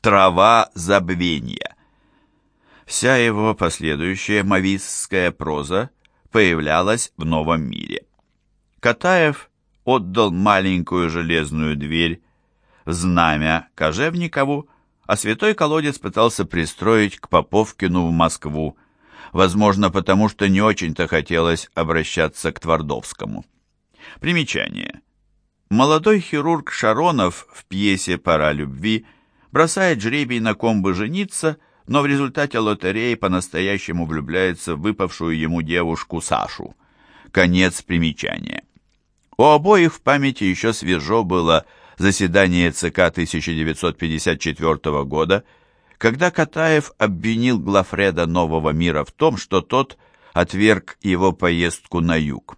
Трава забвения. Вся его последующая мавистская проза появлялась в новом мире. Катаев отдал маленькую железную дверь знамя Кожевникову, а святой колодец пытался пристроить к Поповкину в Москву, возможно, потому что не очень-то хотелось обращаться к Твардовскому. Примечание. Молодой хирург Шаронов в пьесе «Пора любви» бросает жребий на ком бы жениться, но в результате лотереи по-настоящему влюбляется в выпавшую ему девушку Сашу. Конец примечания. У обоих в памяти еще свежо было заседание ЦК 1954 года, когда Катаев обвинил Глафреда Нового мира в том, что тот отверг его поездку на юг.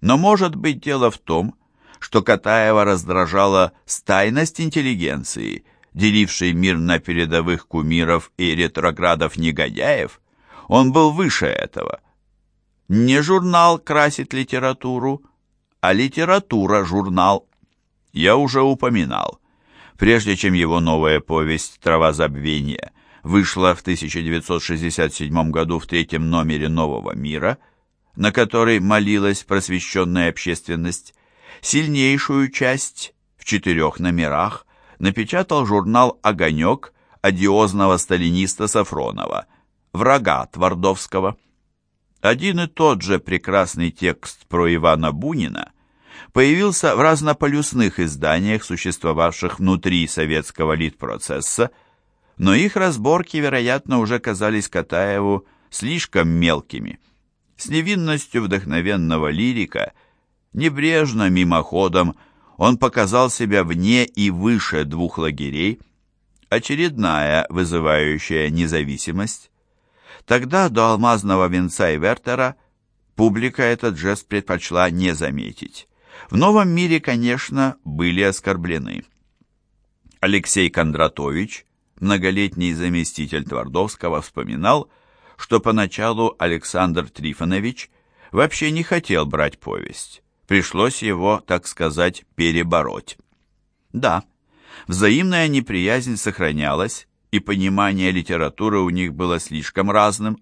Но может быть дело в том, что Катаева раздражала стайность интеллигенции, делившей мир на передовых кумиров и ретроградов-негодяев. Он был выше этого. Не журнал красит литературу, а литература журнал. Я уже упоминал. Прежде чем его новая повесть «Трава забвения» вышла в 1967 году в третьем номере «Нового мира», на который молилась просвещенная общественность, сильнейшую часть в четырех номерах напечатал журнал «Огонек» одиозного сталиниста Сафронова, врага Твардовского. Один и тот же прекрасный текст про Ивана Бунина появился в разнополюсных изданиях, существовавших внутри советского литпроцесса, но их разборки, вероятно, уже казались Катаеву слишком мелкими. С невинностью вдохновенного лирика, небрежно, мимоходом, он показал себя вне и выше двух лагерей, очередная вызывающая независимость. Тогда до алмазного венца и Вертера публика этот жест предпочла не заметить. В новом мире, конечно, были оскорблены. Алексей Кондратович, многолетний заместитель Твардовского, вспоминал, что поначалу Александр Трифонович вообще не хотел брать повесть. Пришлось его, так сказать, перебороть. Да, взаимная неприязнь сохранялась, и понимание литературы у них было слишком разным,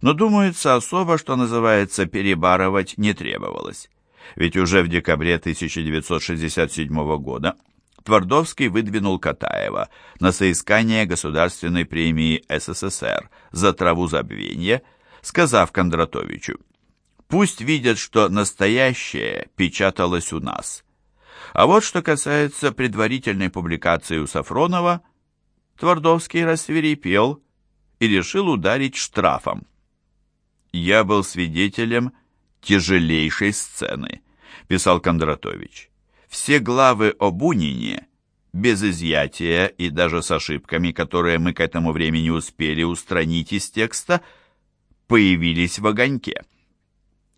но, думается, особо, что называется, перебарывать не требовалось. Ведь уже в декабре 1967 года Твардовский выдвинул Катаева на соискание Государственной премии СССР за траву забвения, сказав Кондратовичу, «Пусть видят, что настоящее печаталось у нас». А вот что касается предварительной публикации у Сафронова, Твардовский рассверепел и решил ударить штрафом. «Я был свидетелем тяжелейшей сцены», — писал Кондратович. «Все главы о Бунине, без изъятия и даже с ошибками, которые мы к этому времени успели устранить из текста, появились в огоньке.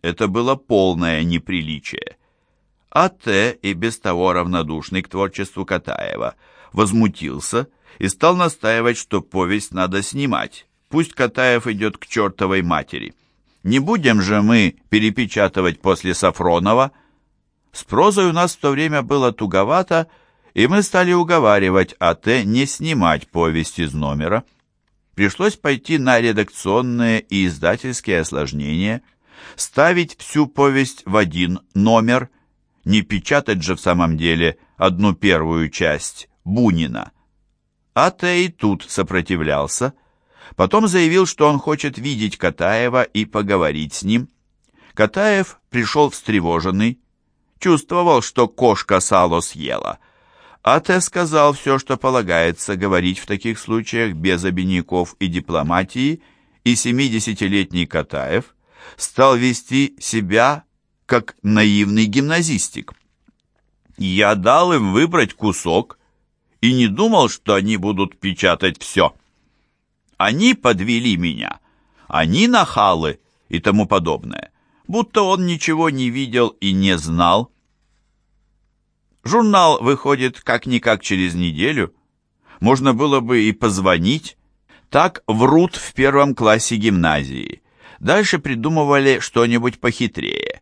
Это было полное неприличие. А Т. и без того равнодушный к творчеству Катаева возмутился и стал настаивать, что повесть надо снимать. Пусть Катаев идет к чертовой матери». Не будем же мы перепечатывать после Сафронова. С прозой у нас в то время было туговато, и мы стали уговаривать АТ не снимать повесть из номера. Пришлось пойти на редакционные и издательские осложнения, ставить всю повесть в один номер, не печатать же в самом деле одну первую часть Бунина. АТ и тут сопротивлялся, Потом заявил, что он хочет видеть Катаева и поговорить с ним. Катаев пришел встревоженный, чувствовал, что кошка сало съела. А Т. сказал все, что полагается говорить в таких случаях без обиняков и дипломатии, и семидесятилетний Катаев стал вести себя как наивный гимназистик. Я дал им выбрать кусок и не думал, что они будут печатать все. Они подвели меня. Они нахалы и тому подобное. Будто он ничего не видел и не знал. Журнал выходит как-никак через неделю. Можно было бы и позвонить. Так врут в первом классе гимназии. Дальше придумывали что-нибудь похитрее.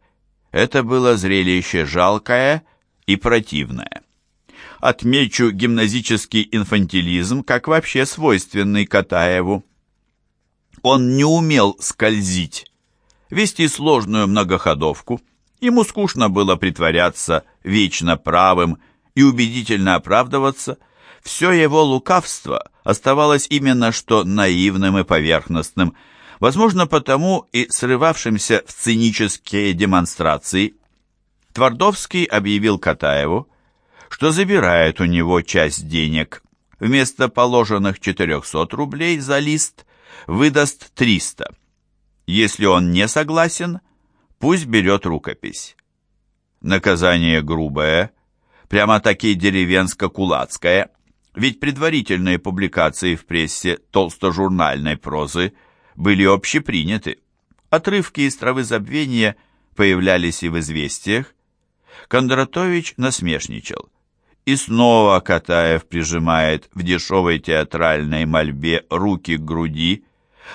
Это было зрелище жалкое и противное. Отмечу гимназический инфантилизм, как вообще свойственный Катаеву. Он не умел скользить, вести сложную многоходовку. Ему скучно было притворяться вечно правым и убедительно оправдываться. Все его лукавство оставалось именно что наивным и поверхностным, возможно, потому и срывавшимся в цинические демонстрации. Твардовский объявил Катаеву, что забирает у него часть денег. Вместо положенных 400 рублей за лист выдаст 300. Если он не согласен, пусть берет рукопись. Наказание грубое, прямо-таки деревенско-кулацкое, ведь предварительные публикации в прессе толстожурнальной прозы были общеприняты. Отрывки из «Травы забвения» появлялись и в «Известиях». Кондратович насмешничал. И снова Катаев прижимает в дешевой театральной мольбе руки к груди,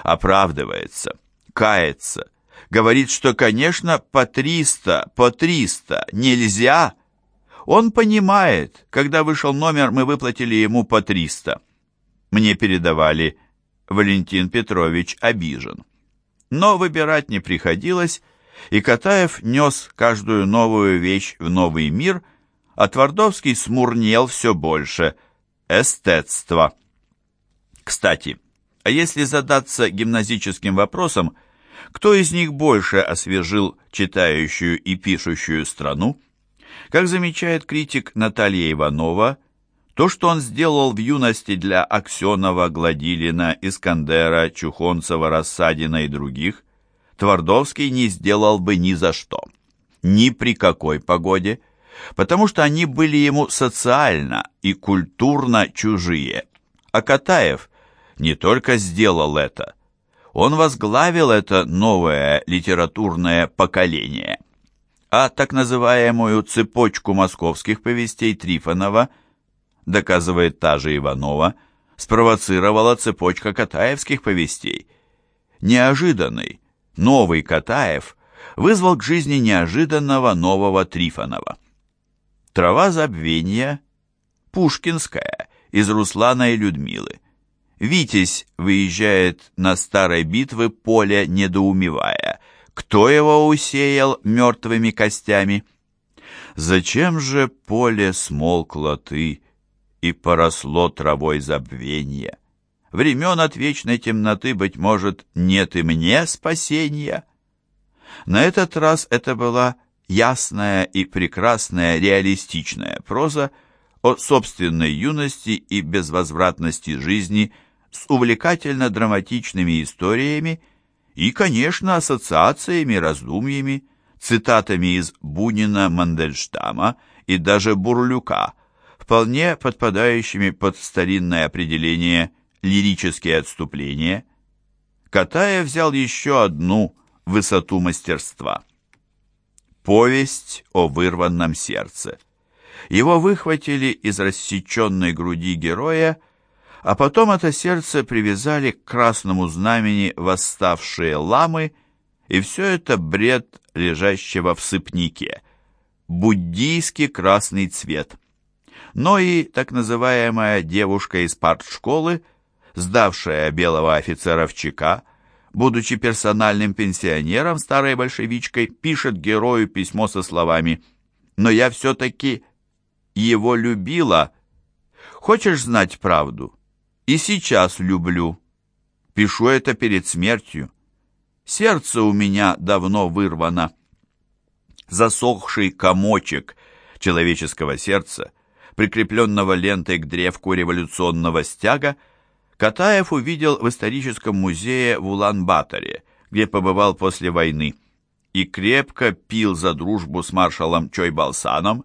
оправдывается, кается, говорит, что, конечно, по триста, по триста нельзя. Он понимает, когда вышел номер, мы выплатили ему по триста. Мне передавали, Валентин Петрович обижен. Но выбирать не приходилось, и Катаев нес каждую новую вещь в новый мир – а Твардовский смурнел все больше. Эстетство. Кстати, а если задаться гимназическим вопросом, кто из них больше освежил читающую и пишущую страну? Как замечает критик Наталья Иванова, то, что он сделал в юности для Аксенова, Гладилина, Искандера, Чухонцева, Рассадина и других, Твардовский не сделал бы ни за что. Ни при какой погоде – потому что они были ему социально и культурно чужие. А Катаев не только сделал это, он возглавил это новое литературное поколение. А так называемую цепочку московских повестей Трифонова, доказывает та же Иванова, спровоцировала цепочка катаевских повестей. Неожиданный, новый Катаев вызвал к жизни неожиданного нового Трифонова. Трава забвения, Пушкинская, из Руслана и Людмилы. Витязь выезжает на старой битвы поле, недоумевая, кто его усеял мертвыми костями. Зачем же поле смолкло ты и поросло травой забвения? Времен от вечной темноты, быть может, нет и мне спасения. На этот раз это была ясная и прекрасная реалистичная проза о собственной юности и безвозвратности жизни с увлекательно-драматичными историями и, конечно, ассоциациями, раздумьями, цитатами из Бунина, Мандельштама и даже Бурлюка, вполне подпадающими под старинное определение «лирические отступления». Катаев взял еще одну высоту мастерства – Повесть о вырванном сердце. Его выхватили из рассеченной груди героя, а потом это сердце привязали к красному знамени восставшие ламы, и все это бред лежащего в сыпнике. Буддийский красный цвет. Но и так называемая девушка из партшколы, сдавшая белого офицера в ЧК, будучи персональным пенсионером, старой большевичкой, пишет герою письмо со словами «Но я все-таки его любила. Хочешь знать правду? И сейчас люблю. Пишу это перед смертью. Сердце у меня давно вырвано». Засохший комочек человеческого сердца, прикрепленного лентой к древку революционного стяга, Катаев увидел в историческом музее в Улан-Баторе, где побывал после войны, и крепко пил за дружбу с маршалом Чойбалсаном.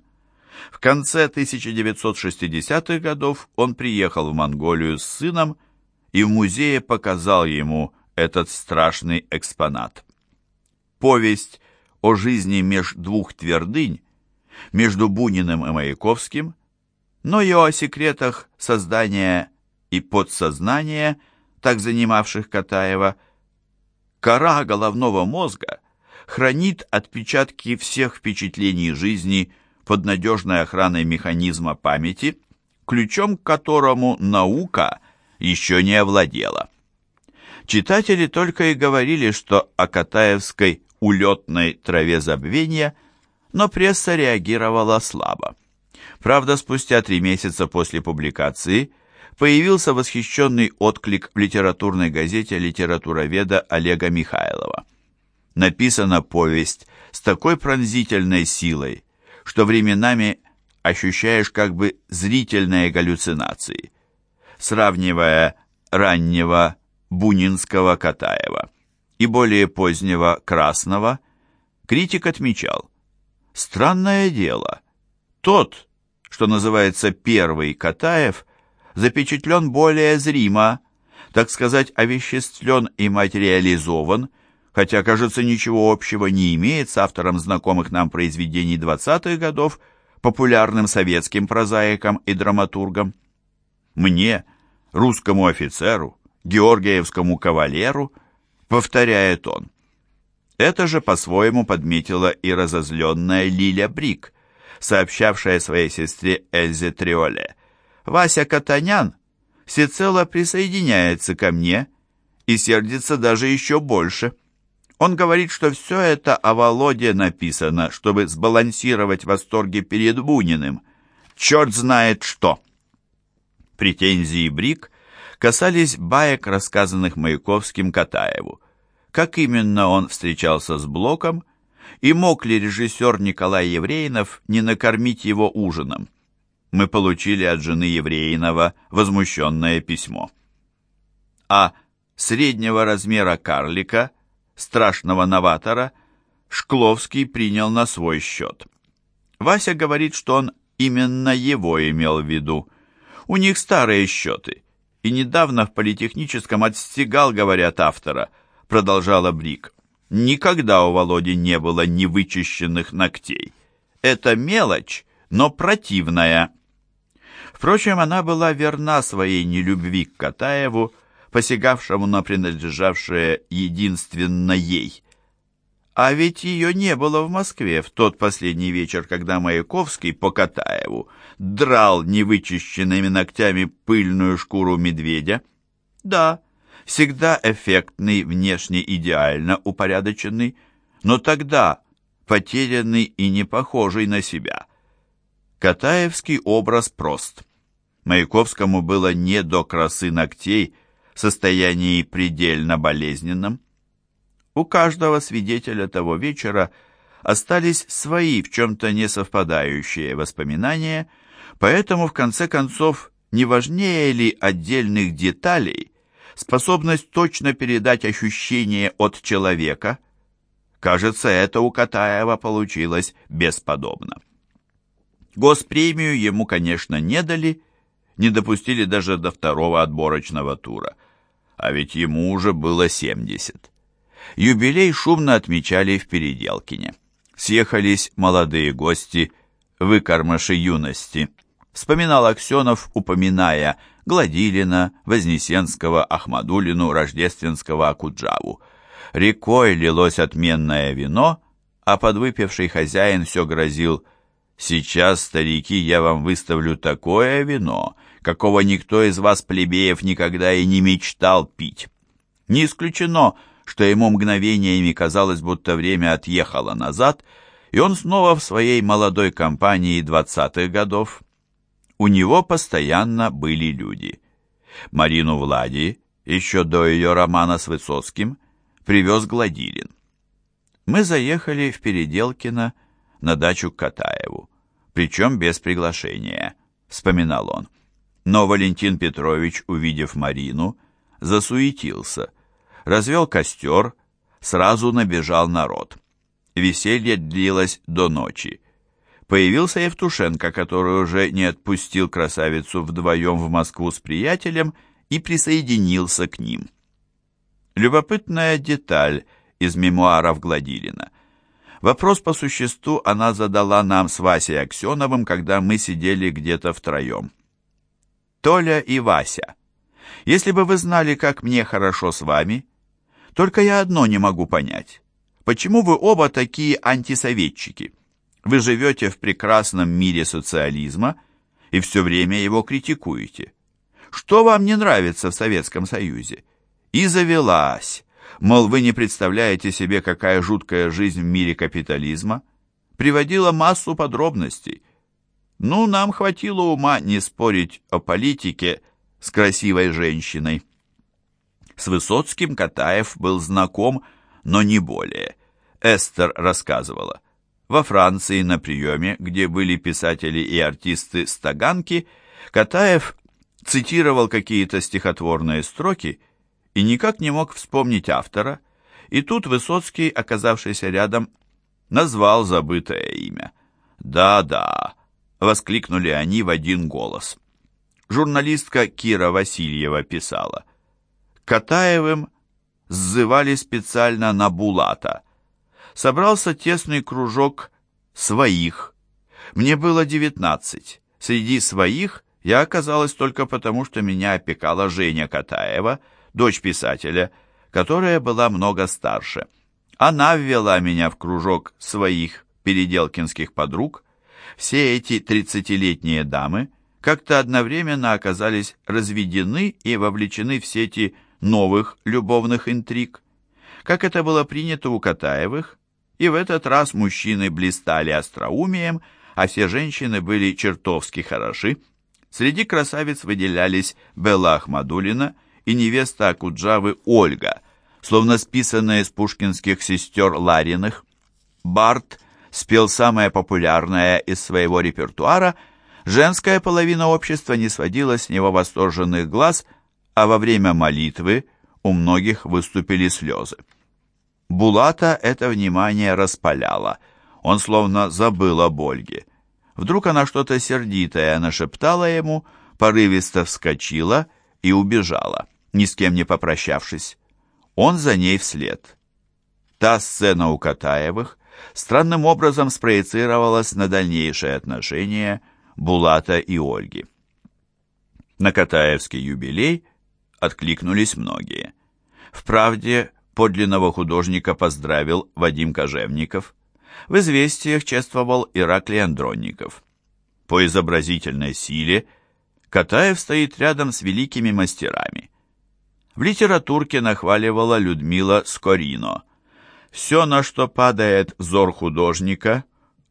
В конце 1960-х годов он приехал в Монголию с сыном и в музее показал ему этот страшный экспонат. Повесть о жизни меж двух твердынь, между Буниным и Маяковским, но и о секретах создания и подсознания, так занимавших Катаева, кора головного мозга хранит отпечатки всех впечатлений жизни под надежной охраной механизма памяти, ключом к которому наука еще не овладела. Читатели только и говорили, что о Катаевской улетной траве забвения, но пресса реагировала слабо. Правда, спустя три месяца после публикации появился восхищенный отклик в литературной газете литературоведа Олега Михайлова. Написана повесть с такой пронзительной силой, что временами ощущаешь как бы зрительные галлюцинации. Сравнивая раннего Бунинского Катаева и более позднего Красного, критик отмечал, странное дело, тот, что называется первый Катаев, запечатлен более зримо, так сказать, овеществлен и материализован, хотя, кажется, ничего общего не имеет с автором знакомых нам произведений 20-х годов, популярным советским прозаиком и драматургом. Мне, русскому офицеру, георгиевскому кавалеру, повторяет он. Это же по-своему подметила и разозленная Лиля Брик, сообщавшая своей сестре Эльзе Триоле. «Вася Катанян всецело присоединяется ко мне и сердится даже еще больше». Он говорит, что все это о Володе написано, чтобы сбалансировать восторги перед Буниным. Черт знает что. Претензии Брик касались баек, рассказанных Маяковским Катаеву. Как именно он встречался с Блоком, и мог ли режиссер Николай Евреинов не накормить его ужином? Мы получили от жены Евреинова возмущенное письмо. А среднего размера карлика – страшного новатора, Шкловский принял на свой счет. Вася говорит, что он именно его имел в виду. У них старые счеты. И недавно в политехническом отстегал, говорят, автора, продолжала Брик. Никогда у Володи не было невычищенных ногтей. Это мелочь, но противная. Впрочем, она была верна своей нелюбви к Катаеву, посягавшему на принадлежавшее единственно ей. А ведь ее не было в Москве в тот последний вечер, когда Маяковский по Катаеву драл невычищенными ногтями пыльную шкуру медведя. Да, всегда эффектный, внешне идеально упорядоченный, но тогда потерянный и не похожий на себя. Катаевский образ прост. Маяковскому было не до красы ногтей, состоянии предельно болезненном. У каждого свидетеля того вечера остались свои в чем-то не совпадающие воспоминания, поэтому, в конце концов, не важнее ли отдельных деталей способность точно передать ощущение от человека? Кажется, это у Катаева получилось бесподобно. Госпремию ему, конечно, не дали, не допустили даже до второго отборочного тура а ведь ему уже было 70. Юбилей шумно отмечали в Переделкине. Съехались молодые гости, выкормыши юности. Вспоминал Аксенов, упоминая Гладилина, Вознесенского, Ахмадулину, Рождественского, Акуджаву. Рекой лилось отменное вино, а подвыпивший хозяин все грозил «Сейчас, старики, я вам выставлю такое вино, какого никто из вас, плебеев, никогда и не мечтал пить. Не исключено, что ему мгновениями казалось, будто время отъехало назад, и он снова в своей молодой компании двадцатых годов. У него постоянно были люди. Марину Влади, еще до ее романа с Высоцким, привез Гладилин. Мы заехали в Переделкино на дачу к Катаеву, причем без приглашения, вспоминал он. Но Валентин Петрович, увидев Марину, засуетился, развел костер, сразу набежал народ. Веселье длилось до ночи. Появился Евтушенко, который уже не отпустил красавицу вдвоем в Москву с приятелем и присоединился к ним. Любопытная деталь из мемуаров Гладилина. Вопрос по существу она задала нам с Васей Аксеновым, когда мы сидели где-то втроем. Толя и Вася. Если бы вы знали, как мне хорошо с вами, только я одно не могу понять. Почему вы оба такие антисоветчики? Вы живете в прекрасном мире социализма и все время его критикуете. Что вам не нравится в Советском Союзе? И завелась. Мол, вы не представляете себе, какая жуткая жизнь в мире капитализма. Приводила массу подробностей. Ну, нам хватило ума не спорить о политике с красивой женщиной. С Высоцким Катаев был знаком, но не более. Эстер рассказывала. Во Франции на приеме, где были писатели и артисты Стаганки, Катаев цитировал какие-то стихотворные строки и никак не мог вспомнить автора, и тут Высоцкий, оказавшийся рядом, назвал забытое имя. «Да-да», — воскликнули они в один голос. Журналистка Кира Васильева писала. Катаевым сзывали специально на Булата. Собрался тесный кружок своих. Мне было девятнадцать. Среди своих я оказалась только потому, что меня опекала Женя Катаева, дочь писателя, которая была много старше. Она ввела меня в кружок своих переделкинских подруг. Все эти тридцатилетние дамы как-то одновременно оказались разведены и вовлечены в сети новых любовных интриг. Как это было принято у Катаевых, и в этот раз мужчины блистали остроумием, а все женщины были чертовски хороши, Среди красавиц выделялись Белла Ахмадулина и невеста Акуджавы Ольга, словно списанная из пушкинских сестер Лариных. Барт спел самое популярное из своего репертуара, женская половина общества не сводила с него восторженных глаз, а во время молитвы у многих выступили слезы. Булата это внимание распаляло, он словно забыл об Ольге. Вдруг она что-то сердитое нашептала ему, порывисто вскочила и убежала, ни с кем не попрощавшись. Он за ней вслед. Та сцена у Катаевых странным образом спроецировалась на дальнейшие отношения Булата и Ольги. На Катаевский юбилей откликнулись многие. В «Правде» подлинного художника поздравил Вадим Кожевников – в известиях чествовал Ираклий Андронников. По изобразительной силе Катаев стоит рядом с великими мастерами. В литературке нахваливала Людмила Скорино. Все, на что падает взор художника,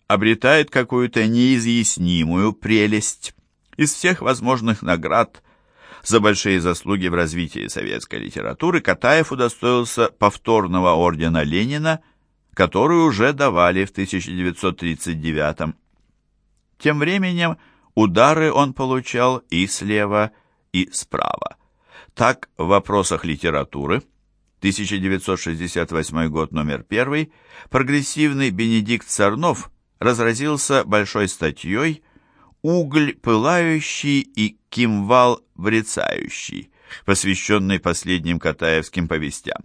обретает какую-то неизъяснимую прелесть. Из всех возможных наград за большие заслуги в развитии советской литературы Катаев удостоился повторного ордена Ленина – которую уже давали в 1939 Тем временем удары он получал и слева, и справа. Так, в вопросах литературы 1968 год номер 1 прогрессивный Бенедикт Сарнов разразился большой статьей «Угль пылающий и кимвал брецающий», посвященной последним катаевским повестям.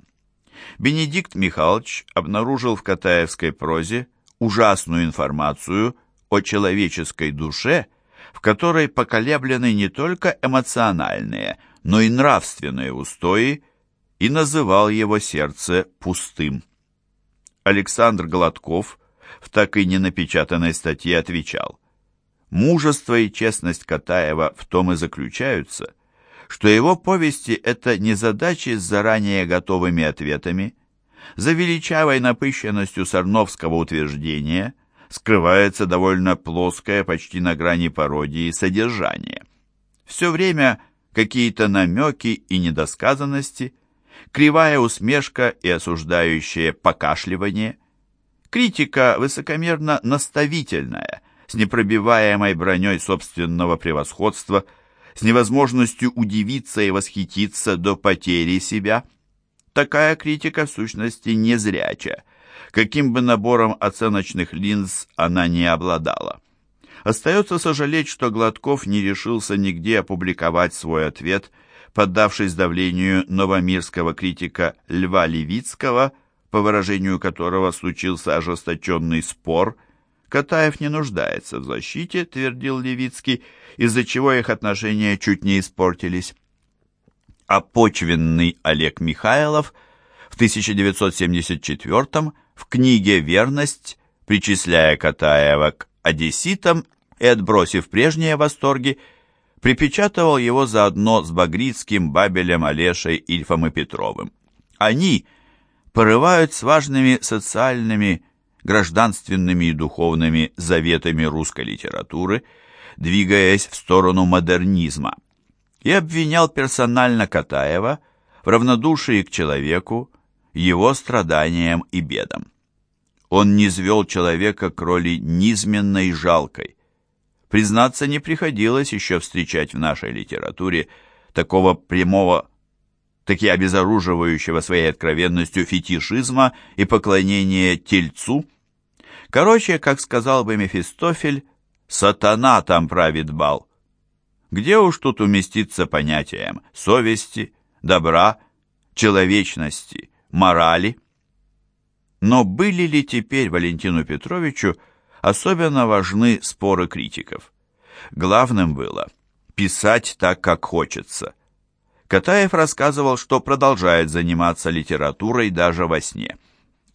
Бенедикт Михайлович обнаружил в катаевской прозе ужасную информацию о человеческой душе, в которой поколеблены не только эмоциональные, но и нравственные устои, и называл его сердце пустым. Александр Гладков в так и не напечатанной статье отвечал, «Мужество и честность Катаева в том и заключаются, что его повести — это не задачи с заранее готовыми ответами. За величавой напыщенностью Сарновского утверждения скрывается довольно плоское, почти на грани пародии, содержание. Все время какие-то намеки и недосказанности, кривая усмешка и осуждающее покашливание, критика высокомерно наставительная, с непробиваемой броней собственного превосходства – с невозможностью удивиться и восхититься до потери себя. Такая критика в сущности незряча, каким бы набором оценочных линз она не обладала. Остается сожалеть, что Гладков не решился нигде опубликовать свой ответ, поддавшись давлению новомирского критика Льва Левицкого, по выражению которого случился ожесточенный спор – Катаев не нуждается в защите, твердил Левицкий, из-за чего их отношения чуть не испортились. А почвенный Олег Михайлов в 1974 в книге «Верность» причисляя Катаева к одесситам и, отбросив прежние восторги, припечатывал его заодно с Багрицким, Бабелем, Олешей, Ильфом и Петровым. Они порывают с важными социальными, гражданственными и духовными заветами русской литературы, двигаясь в сторону модернизма, и обвинял персонально Катаева в равнодушии к человеку, его страданиям и бедам. Он не низвел человека к роли низменной и жалкой. Признаться, не приходилось еще встречать в нашей литературе такого прямого, таки обезоруживающего своей откровенностью фетишизма и поклонения тельцу. Короче, как сказал бы Мефистофель, сатана там правит бал. Где уж тут уместиться понятиям совести, добра, человечности, морали? Но были ли теперь Валентину Петровичу особенно важны споры критиков? Главным было писать так, как хочется. Катаев рассказывал, что продолжает заниматься литературой даже во сне.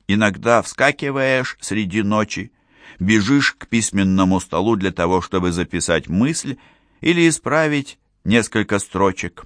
Иногда вскакиваешь среди ночи, бежишь к письменному столу для того, чтобы записать мысль или исправить несколько строчек.